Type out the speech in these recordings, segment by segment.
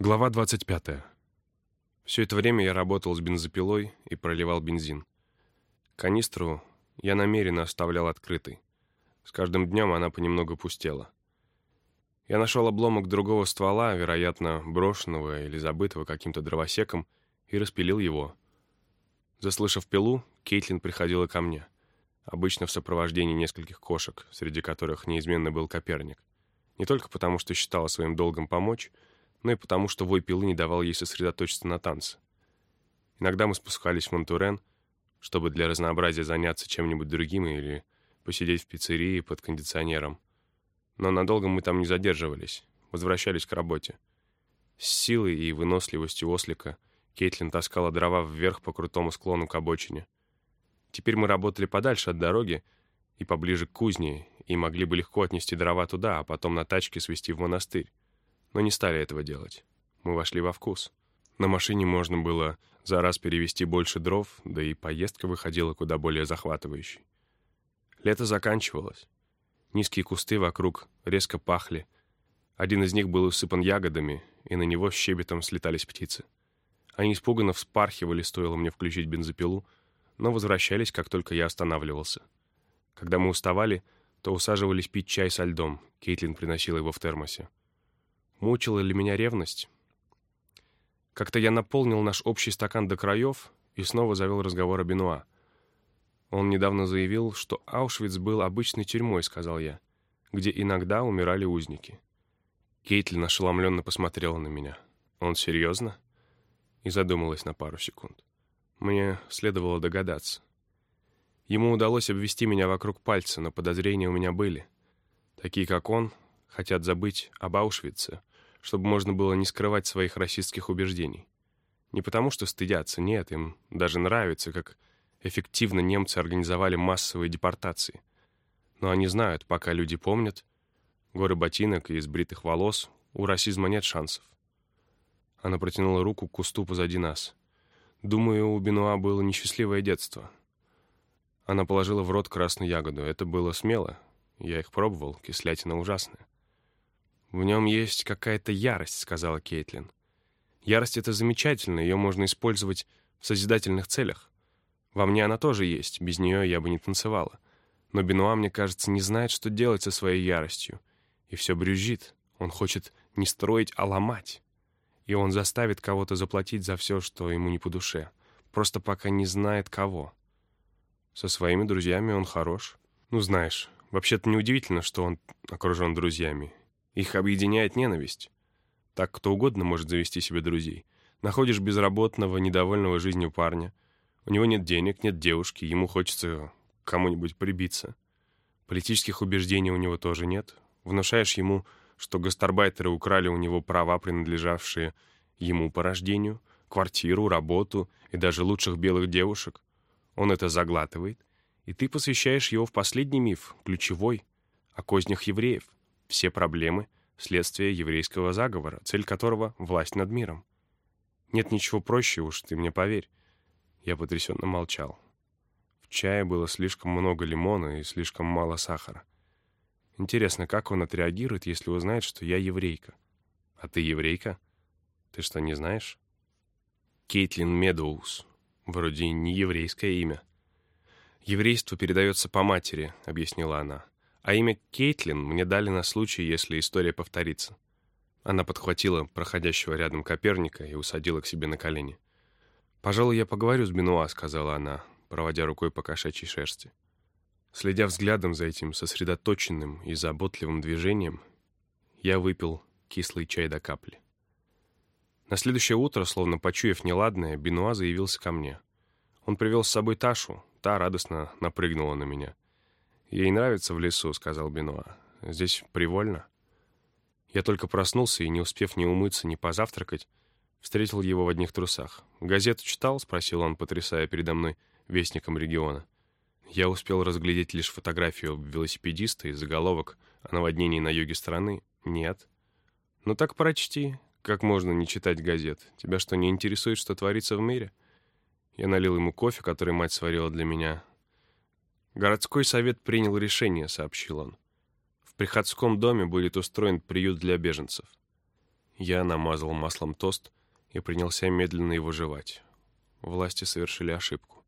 Глава 25. Все это время я работал с бензопилой и проливал бензин. Канистру я намеренно оставлял открытой. С каждым днем она понемногу пустела. Я нашел обломок другого ствола, вероятно, брошенного или забытого каким-то дровосеком, и распилил его. Заслышав пилу, Кейтлин приходила ко мне, обычно в сопровождении нескольких кошек, среди которых неизменно был Коперник. Не только потому, что считала своим долгом помочь, но и потому, что вой пилы не давал ей сосредоточиться на танце. Иногда мы спускались в Монтурен, чтобы для разнообразия заняться чем-нибудь другим или посидеть в пиццерии под кондиционером. Но надолго мы там не задерживались, возвращались к работе. С силой и выносливостью ослика Кейтлин таскала дрова вверх по крутому склону к обочине. Теперь мы работали подальше от дороги и поближе к кузне, и могли бы легко отнести дрова туда, а потом на тачке свезти в монастырь но не стали этого делать. Мы вошли во вкус. На машине можно было за раз перевести больше дров, да и поездка выходила куда более захватывающей. Лето заканчивалось. Низкие кусты вокруг резко пахли. Один из них был усыпан ягодами, и на него щебетом слетались птицы. Они испуганно вспархивали, стоило мне включить бензопилу, но возвращались, как только я останавливался. Когда мы уставали, то усаживались пить чай со льдом. Кейтлин приносила его в термосе. Мучила ли меня ревность? Как-то я наполнил наш общий стакан до краев и снова завел разговор о Бенуа. Он недавно заявил, что Аушвиц был обычной тюрьмой, сказал я, где иногда умирали узники. Кейтлин ошеломленно посмотрела на меня. Он серьезно? И задумалась на пару секунд. Мне следовало догадаться. Ему удалось обвести меня вокруг пальца, но подозрения у меня были. Такие, как он, хотят забыть об Аушвице, чтобы можно было не скрывать своих расистских убеждений. Не потому, что стыдятся, нет, им даже нравится, как эффективно немцы организовали массовые депортации. Но они знают, пока люди помнят, горы ботинок и избритых волос, у расизма нет шансов. Она протянула руку к кусту позади нас. Думаю, у Бенуа было несчастливое детство. Она положила в рот красную ягоду. Это было смело. Я их пробовал, кислятина ужасная. «В нем есть какая-то ярость», — сказала Кейтлин. «Ярость — это замечательно, ее можно использовать в созидательных целях. Во мне она тоже есть, без нее я бы не танцевала. Но Бенуа, мне кажется, не знает, что делать со своей яростью. И все брюзжит. Он хочет не строить, а ломать. И он заставит кого-то заплатить за все, что ему не по душе. Просто пока не знает кого. Со своими друзьями он хорош. Ну, знаешь, вообще-то неудивительно, что он окружен друзьями. Их объединяет ненависть. Так кто угодно может завести себе друзей. Находишь безработного, недовольного жизнью парня. У него нет денег, нет девушки, ему хочется кому-нибудь прибиться. Политических убеждений у него тоже нет. Внушаешь ему, что гастарбайтеры украли у него права, принадлежавшие ему по рождению, квартиру, работу и даже лучших белых девушек. Он это заглатывает, и ты посвящаешь его в последний миф, ключевой, о кознях евреев — все проблемы — следствие еврейского заговора, цель которого — власть над миром. Нет ничего проще уж, ты мне поверь. Я потрясенно молчал. В чае было слишком много лимона и слишком мало сахара. Интересно, как он отреагирует, если узнает, что я еврейка? А ты еврейка? Ты что, не знаешь? Кейтлин Медоуз. Вроде не еврейское имя. Еврейство передается по матери, объяснила она. А имя Кейтлин мне дали на случай, если история повторится. Она подхватила проходящего рядом Коперника и усадила к себе на колени. «Пожалуй, я поговорю с Бенуа», — сказала она, проводя рукой по кошачьей шерсти. Следя взглядом за этим сосредоточенным и заботливым движением, я выпил кислый чай до капли. На следующее утро, словно почуяв неладное, Бенуа заявился ко мне. Он привел с собой Ташу, та радостно напрыгнула на меня — «Ей нравится в лесу», — сказал Бенуа. «Здесь привольно». Я только проснулся и, не успев ни умыться, ни позавтракать, встретил его в одних трусах. «Газету читал?» — спросил он, потрясая передо мной вестником региона. Я успел разглядеть лишь фотографию велосипедиста и заголовок о наводнении на юге страны. Нет. «Ну так прочти. Как можно не читать газет? Тебя что, не интересует, что творится в мире?» Я налил ему кофе, который мать сварила для меня, «Городской совет принял решение», — сообщил он. «В приходском доме будет устроен приют для беженцев». Я намазал маслом тост и принялся медленно его жевать. Власти совершили ошибку.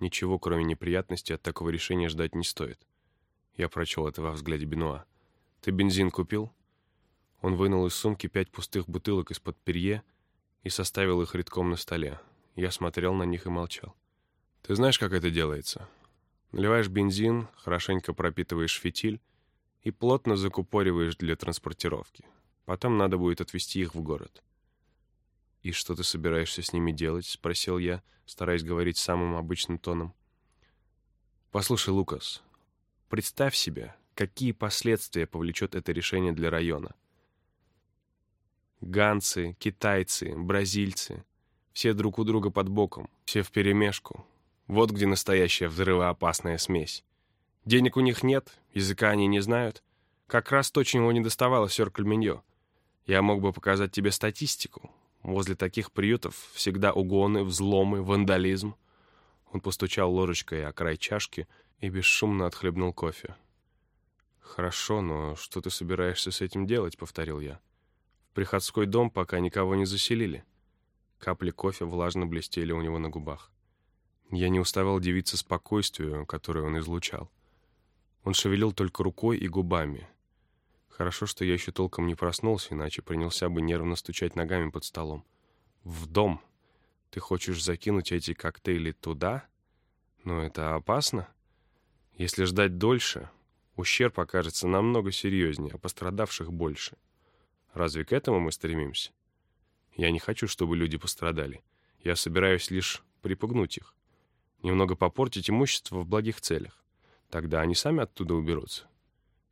Ничего, кроме неприятностей, от такого решения ждать не стоит. Я прочел это во взгляде Бенуа. «Ты бензин купил?» Он вынул из сумки пять пустых бутылок из-под перье и составил их редком на столе. Я смотрел на них и молчал. «Ты знаешь, как это делается?» Наливаешь бензин, хорошенько пропитываешь фитиль и плотно закупориваешь для транспортировки. Потом надо будет отвезти их в город. «И что ты собираешься с ними делать?» — спросил я, стараясь говорить самым обычным тоном. «Послушай, Лукас, представь себе, какие последствия повлечет это решение для района. Ганцы, китайцы, бразильцы — все друг у друга под боком, все вперемешку. Вот где настоящая взрывоопасная смесь. Денег у них нет, языка они не знают. Как раз то, чего не доставало сёр Кальминьо. Я мог бы показать тебе статистику, Возле таких приютов всегда угоны, взломы, вандализм. Он постучал ложечкой о край чашки и бесшумно отхлебнул кофе. «Хорошо, но что ты собираешься с этим делать?» — повторил я. «В приходской дом пока никого не заселили». Капли кофе влажно блестели у него на губах. Я не уставал дивиться спокойствию, которое он излучал. Он шевелил только рукой и губами — Хорошо, что я еще толком не проснулся, иначе принялся бы нервно стучать ногами под столом. «В дом. Ты хочешь закинуть эти коктейли туда? Но это опасно. Если ждать дольше, ущерб окажется намного серьезнее, а пострадавших больше. Разве к этому мы стремимся? Я не хочу, чтобы люди пострадали. Я собираюсь лишь припугнуть их. Немного попортить имущество в благих целях. Тогда они сами оттуда уберутся.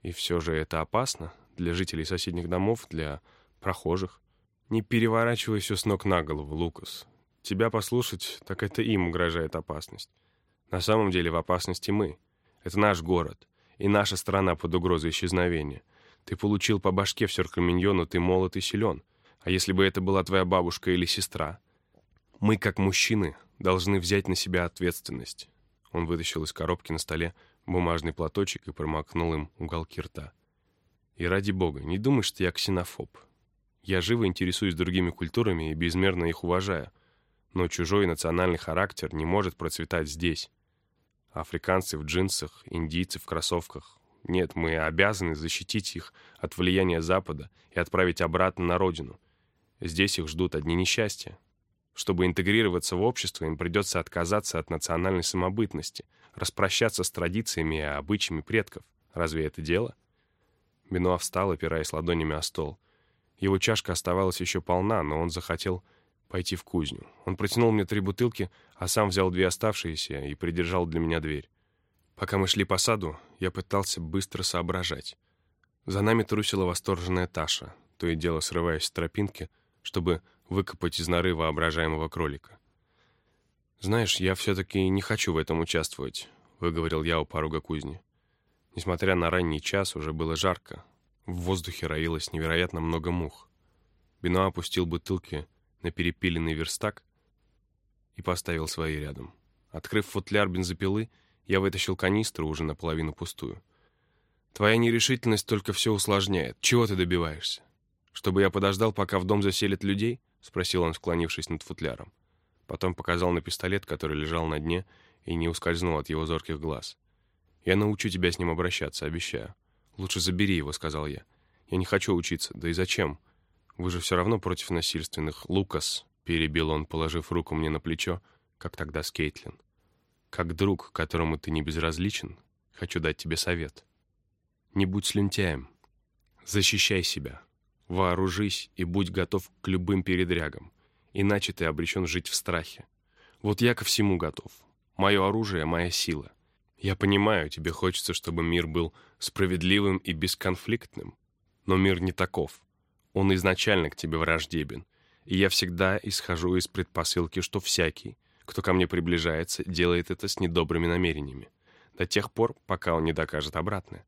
И все же это опасно для жителей соседних домов, для прохожих. Не переворачивай все с ног на голову, Лукас. Тебя послушать, так это им угрожает опасность. На самом деле в опасности мы. Это наш город, и наша страна под угрозой исчезновения. Ты получил по башке в Сёркаминьону, ты молод и силен. А если бы это была твоя бабушка или сестра? Мы, как мужчины, должны взять на себя ответственность. Он вытащил из коробки на столе бумажный платочек и промокнул им уголки рта. И ради бога, не думай, что я ксенофоб. Я живо интересуюсь другими культурами и безмерно их уважаю, но чужой национальный характер не может процветать здесь. Африканцы в джинсах, индийцы в кроссовках. Нет, мы обязаны защитить их от влияния Запада и отправить обратно на родину. Здесь их ждут одни несчастья. Чтобы интегрироваться в общество, им придется отказаться от национальной самобытности, распрощаться с традициями и обычаями предков. Разве это дело? Бенуа встал, опираясь ладонями о стол. Его чашка оставалась еще полна, но он захотел пойти в кузню. Он протянул мне три бутылки, а сам взял две оставшиеся и придержал для меня дверь. Пока мы шли по саду, я пытался быстро соображать. За нами трусила восторженная Таша, то и дело срываясь с тропинки, чтобы выкопать из норы воображаемого кролика. «Знаешь, я все-таки не хочу в этом участвовать», — выговорил я у порога кузни. Несмотря на ранний час, уже было жарко. В воздухе роилось невероятно много мух. Бено опустил бутылки на перепиленный верстак и поставил свои рядом. Открыв футляр бензопилы, я вытащил канистру, уже наполовину пустую. «Твоя нерешительность только все усложняет. Чего ты добиваешься? Чтобы я подождал, пока в дом заселят людей?» — спросил он, склонившись над футляром. Потом показал на пистолет, который лежал на дне и не ускользнул от его зорких глаз. «Я научу тебя с ним обращаться, обещаю». «Лучше забери его», — сказал я. «Я не хочу учиться, да и зачем? Вы же все равно против насильственных. Лукас», — перебил он, положив руку мне на плечо, как тогда с Кейтлин. «Как друг, которому ты не безразличен, хочу дать тебе совет. Не будь слюнтяем. Защищай себя. Вооружись и будь готов к любым передрягам, иначе ты обречен жить в страхе. Вот я ко всему готов. Мое оружие — моя сила. Я понимаю, тебе хочется, чтобы мир был справедливым и бесконфликтным, но мир не таков. Он изначально к тебе враждебен, и я всегда исхожу из предпосылки, что всякий, кто ко мне приближается, делает это с недобрыми намерениями, до тех пор, пока он не докажет обратное.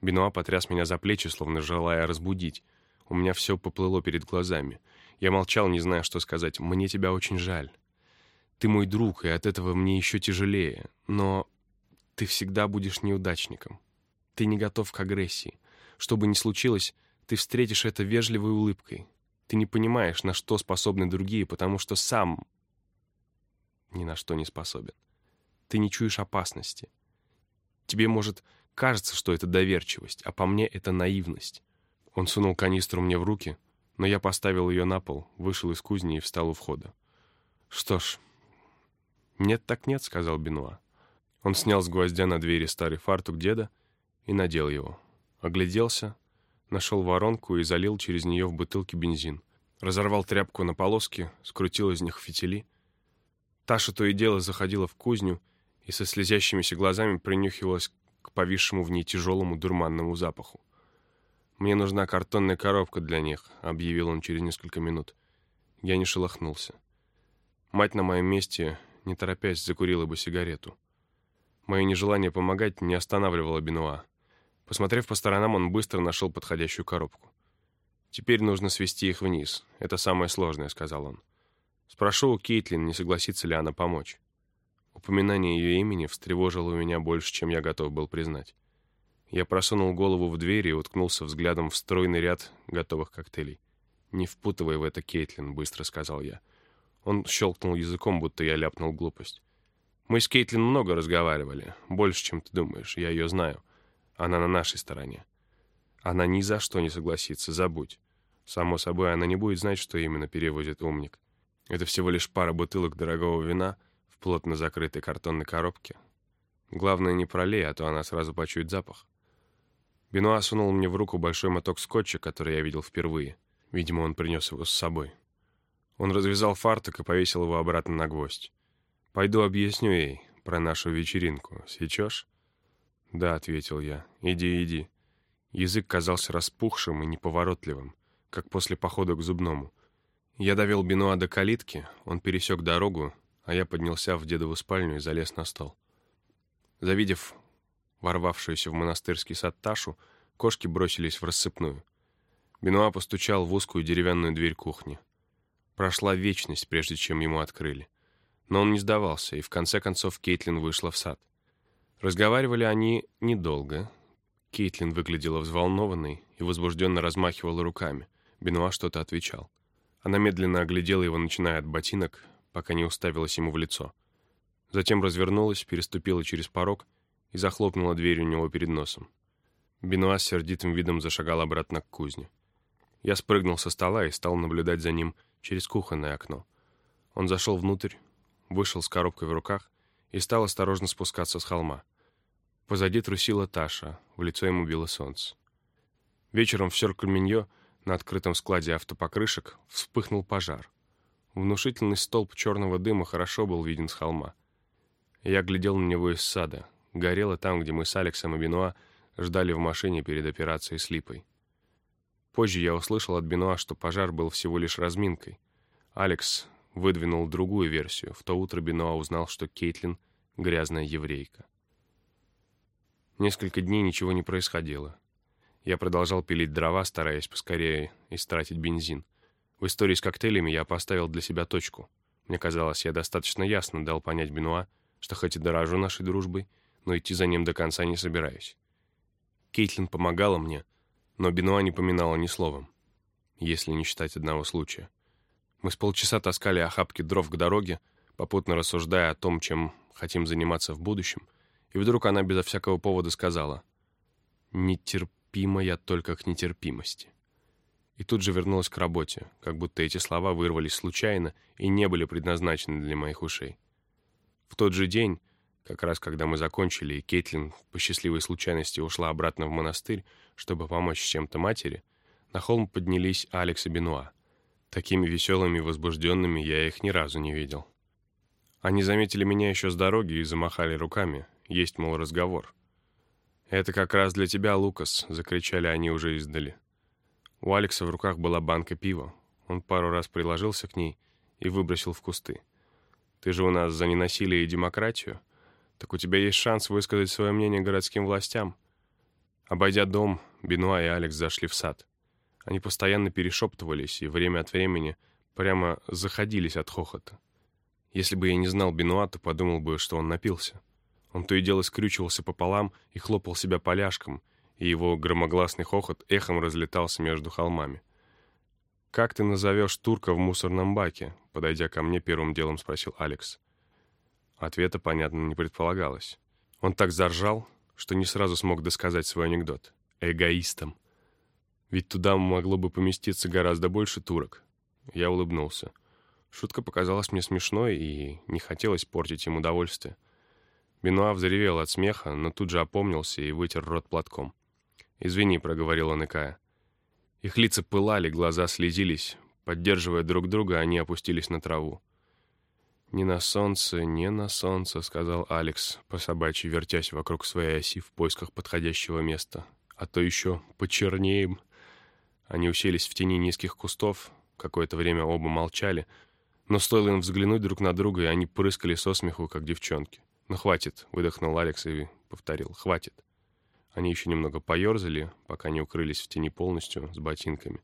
Бенуа потряс меня за плечи, словно желая разбудить, у меня все поплыло перед глазами. Я молчал, не зная, что сказать. «Мне тебя очень жаль. Ты мой друг, и от этого мне еще тяжелее. Но ты всегда будешь неудачником. Ты не готов к агрессии. Что бы ни случилось, ты встретишь это вежливой улыбкой. Ты не понимаешь, на что способны другие, потому что сам ни на что не способен. Ты не чуешь опасности. Тебе, может, кажется, что это доверчивость, а по мне это наивность. Он сунул канистру мне в руки, но я поставил ее на пол, вышел из кузни и встал у входа. «Что ж...» «Нет так нет», — сказал Бенуа. Он снял с гвоздя на двери старый фартук деда и надел его. Огляделся, нашел воронку и залил через нее в бутылке бензин. Разорвал тряпку на полоски, скрутил из них фитили. Таша то и дело заходила в кузню и со слезящимися глазами принюхивалась к повисшему в ней тяжелому дурманному запаху. «Мне нужна картонная коробка для них», — объявил он через несколько минут. Я не шелохнулся. Мать на моем месте, не торопясь, закурила бы сигарету. Мое нежелание помогать не останавливало Бенуа. Посмотрев по сторонам, он быстро нашел подходящую коробку. «Теперь нужно свести их вниз. Это самое сложное», — сказал он. «Спрошу у Кейтлин, не согласится ли она помочь». Упоминание ее имени встревожило меня больше, чем я готов был признать. Я просунул голову в дверь и уткнулся взглядом в стройный ряд готовых коктейлей. «Не впутывай в это, Кейтлин», — быстро сказал я. Он щелкнул языком, будто я ляпнул глупость. «Мы с Кейтлин много разговаривали. Больше, чем ты думаешь. Я ее знаю. Она на нашей стороне. Она ни за что не согласится, забудь. Само собой, она не будет знать, что именно перевозит умник. Это всего лишь пара бутылок дорогого вина в плотно закрытой картонной коробке. Главное, не пролей, а то она сразу почует запах. Бенуа сунул мне в руку большой моток скотча, который я видел впервые. Видимо, он принес его с собой. Он развязал фартук и повесил его обратно на гвоздь. «Пойду объясню ей про нашу вечеринку. Сечешь?» «Да», — ответил я. «Иди, иди». Язык казался распухшим и неповоротливым, как после похода к зубному. Я довел Бенуа до калитки, он пересек дорогу, а я поднялся в дедову спальню и залез на стол. Завидев ворвавшуюся в монастырский сад Ташу, кошки бросились в рассыпную. Бенуа постучал в узкую деревянную дверь кухни. Прошла вечность, прежде чем ему открыли. Но он не сдавался, и в конце концов Кейтлин вышла в сад. Разговаривали они недолго. Кейтлин выглядела взволнованной и возбужденно размахивала руками. Бенуа что-то отвечал. Она медленно оглядела его, начиная от ботинок, пока не уставилась ему в лицо. Затем развернулась, переступила через порог — и захлопнула дверь у него перед носом. Бенуа с сердитым видом зашагал обратно к кузне. Я спрыгнул со стола и стал наблюдать за ним через кухонное окно. Он зашел внутрь, вышел с коробкой в руках и стал осторожно спускаться с холма. Позади трусила Таша, в лицо ему било солнце. Вечером в Сёркль-Миньо на открытом складе автопокрышек вспыхнул пожар. Внушительный столб черного дыма хорошо был виден с холма. Я глядел на него из сада, горела там, где мы с Алексом и Бенуа ждали в машине перед операцией с Липой. Позже я услышал от Бенуа, что пожар был всего лишь разминкой. Алекс выдвинул другую версию. В то утро Бенуа узнал, что Кейтлин — грязная еврейка. Несколько дней ничего не происходило. Я продолжал пилить дрова, стараясь поскорее истратить бензин. В истории с коктейлями я поставил для себя точку. Мне казалось, я достаточно ясно дал понять Бенуа, что хоть и дорожу нашей дружбой, но идти за ним до конца не собираюсь. Кейтлин помогала мне, но Бенуа не поминала ни словом, если не считать одного случая. Мы с полчаса таскали охапки дров к дороге, попутно рассуждая о том, чем хотим заниматься в будущем, и вдруг она безо всякого повода сказала «Нетерпима я только к нетерпимости». И тут же вернулась к работе, как будто эти слова вырвались случайно и не были предназначены для моих ушей. В тот же день как раз когда мы закончили, и Кейтлин по счастливой случайности ушла обратно в монастырь, чтобы помочь чем-то матери, на холм поднялись Алекс и Бенуа. Такими веселыми и возбужденными я их ни разу не видел. Они заметили меня еще с дороги и замахали руками. Есть, мол, разговор. «Это как раз для тебя, Лукас!» — закричали они уже издали. У Алекса в руках была банка пива. Он пару раз приложился к ней и выбросил в кусты. «Ты же у нас за ненасилие и демократию?» Так у тебя есть шанс высказать свое мнение городским властям. Обойдя дом, Бенуа и Алекс зашли в сад. Они постоянно перешептывались и время от времени прямо заходились от хохота. Если бы я не знал Бенуа, то подумал бы, что он напился. Он то и дело скрючивался пополам и хлопал себя поляшком, и его громогласный хохот эхом разлетался между холмами. «Как ты назовешь турка в мусорном баке?» Подойдя ко мне, первым делом спросил Алекс. Ответа, понятно, не предполагалось. Он так заржал, что не сразу смог досказать свой анекдот. Эгоистом. Ведь туда могло бы поместиться гораздо больше турок. Я улыбнулся. Шутка показалась мне смешной, и не хотелось портить им удовольствие. Бенуа взревел от смеха, но тут же опомнился и вытер рот платком. «Извини», — проговорил он, икая. Их лица пылали, глаза слезились. Поддерживая друг друга, они опустились на траву. «Не на солнце, не на солнце», — сказал Алекс, по собачьи вертясь вокруг своей оси в поисках подходящего места. «А то еще почернеем». Они уселись в тени низких кустов. Какое-то время оба молчали. Но стоило им взглянуть друг на друга, и они прыскали со смеху, как девчонки. «Ну, хватит», — выдохнул Алекс и повторил. «Хватит». Они еще немного поерзали, пока не укрылись в тени полностью, с ботинками.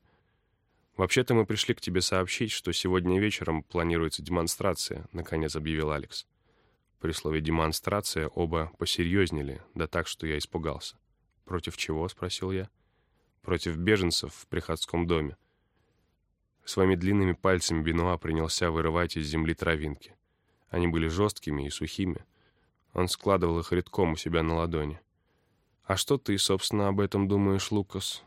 «Вообще-то мы пришли к тебе сообщить, что сегодня вечером планируется демонстрация», — наконец объявил Алекс. При слове «демонстрация» оба посерьезнели, да так, что я испугался. «Против чего?» — спросил я. «Против беженцев в приходском доме». Своими длинными пальцами Бенуа принялся вырывать из земли травинки. Они были жесткими и сухими. Он складывал их редком у себя на ладони. «А что ты, собственно, об этом думаешь, Лукас?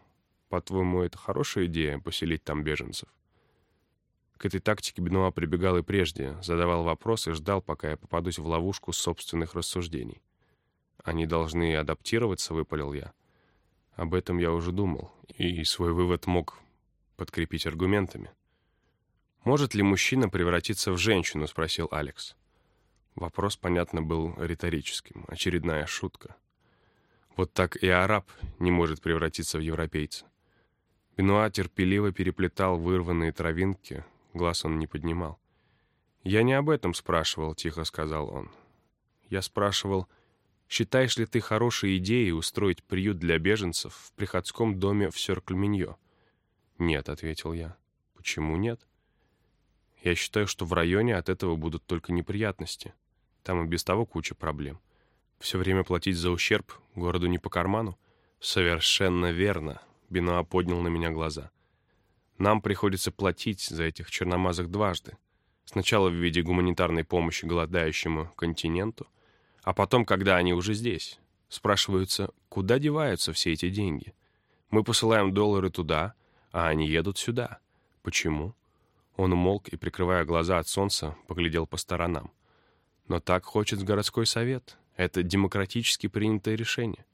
По-твоему, это хорошая идея — поселить там беженцев?» К этой тактике Бенуа прибегал и прежде, задавал вопросы ждал, пока я попадусь в ловушку собственных рассуждений. «Они должны адаптироваться», — выпалил я. Об этом я уже думал, и свой вывод мог подкрепить аргументами. «Может ли мужчина превратиться в женщину?» — спросил Алекс. Вопрос, понятно, был риторическим. Очередная шутка. Вот так и араб не может превратиться в европейца. Бенуа терпеливо переплетал вырванные травинки, глаз он не поднимал. «Я не об этом спрашивал», — тихо сказал он. «Я спрашивал, считаешь ли ты хорошей идеей устроить приют для беженцев в приходском доме в Сёркль-Миньо?» «Нет», — ответил я. «Почему нет?» «Я считаю, что в районе от этого будут только неприятности. Там и без того куча проблем. Все время платить за ущерб городу не по карману? Совершенно верно. Бенуа поднял на меня глаза. Нам приходится платить за этих черномазых дважды. Сначала в виде гуманитарной помощи голодающему континенту, а потом, когда они уже здесь. Спрашиваются, куда деваются все эти деньги? Мы посылаем доллары туда, а они едут сюда. Почему? Он умолк и, прикрывая глаза от солнца, поглядел по сторонам. Но так хочет городской совет. Это демократически принятое решение.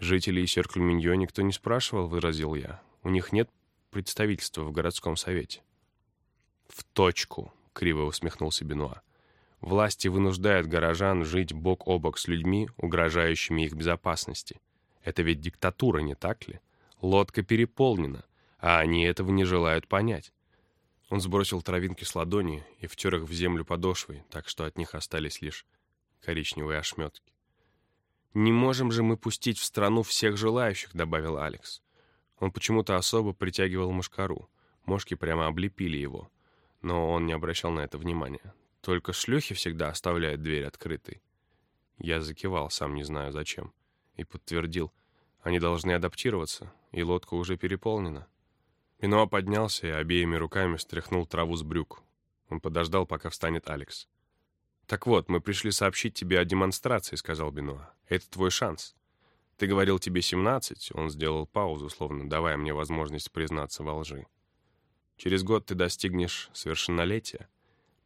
Жителей Серкль-Миньо никто не спрашивал, выразил я. У них нет представительства в городском совете. В точку, криво усмехнулся Бенуа. Власти вынуждают горожан жить бок о бок с людьми, угрожающими их безопасности. Это ведь диктатура, не так ли? Лодка переполнена, а они этого не желают понять. Он сбросил травинки с ладони и втер их в землю подошвой, так что от них остались лишь коричневые ошметки. «Не можем же мы пустить в страну всех желающих», — добавил Алекс. Он почему-то особо притягивал мушкару. Мошки прямо облепили его. Но он не обращал на это внимания. Только шлюхи всегда оставляют дверь открытой. Я закивал, сам не знаю зачем. И подтвердил, они должны адаптироваться, и лодка уже переполнена. Минуа поднялся и обеими руками стряхнул траву с брюк. Он подождал, пока встанет Алекс. «Так вот, мы пришли сообщить тебе о демонстрации», — сказал Бенуа. «Это твой шанс. Ты говорил, тебе 17, он сделал паузу, словно давая мне возможность признаться во лжи. Через год ты достигнешь совершеннолетия.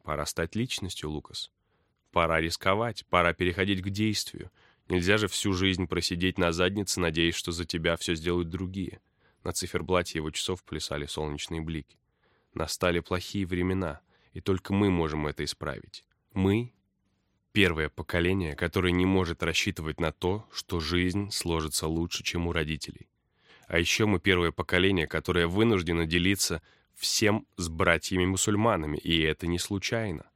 Пора стать личностью, Лукас. Пора рисковать, пора переходить к действию. Нельзя же всю жизнь просидеть на заднице, надеясь, что за тебя все сделают другие». На циферблате его часов плясали солнечные блики. Настали плохие времена, и только мы можем это исправить. Мы — первое поколение, которое не может рассчитывать на то, что жизнь сложится лучше, чем у родителей. А еще мы первое поколение, которое вынуждено делиться всем с братьями-мусульманами, и это не случайно.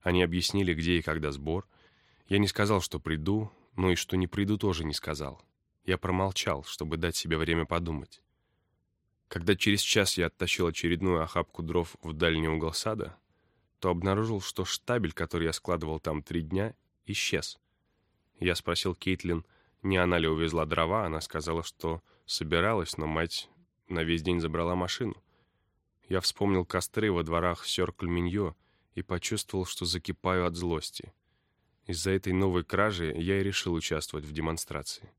Они объяснили, где и когда сбор. Я не сказал, что приду, но и что не приду тоже не сказал. Я промолчал, чтобы дать себе время подумать. Когда через час я оттащил очередную охапку дров в дальний угол сада, то обнаружил, что штабель, который я складывал там три дня, исчез. Я спросил Кейтлин, не она ли увезла дрова, она сказала, что собиралась, но мать на весь день забрала машину. я вспомнил костры во дворах Сёркль-Миньо и почувствовал, что закипаю от злости. Из-за этой новой кражи я и решил участвовать в демонстрации.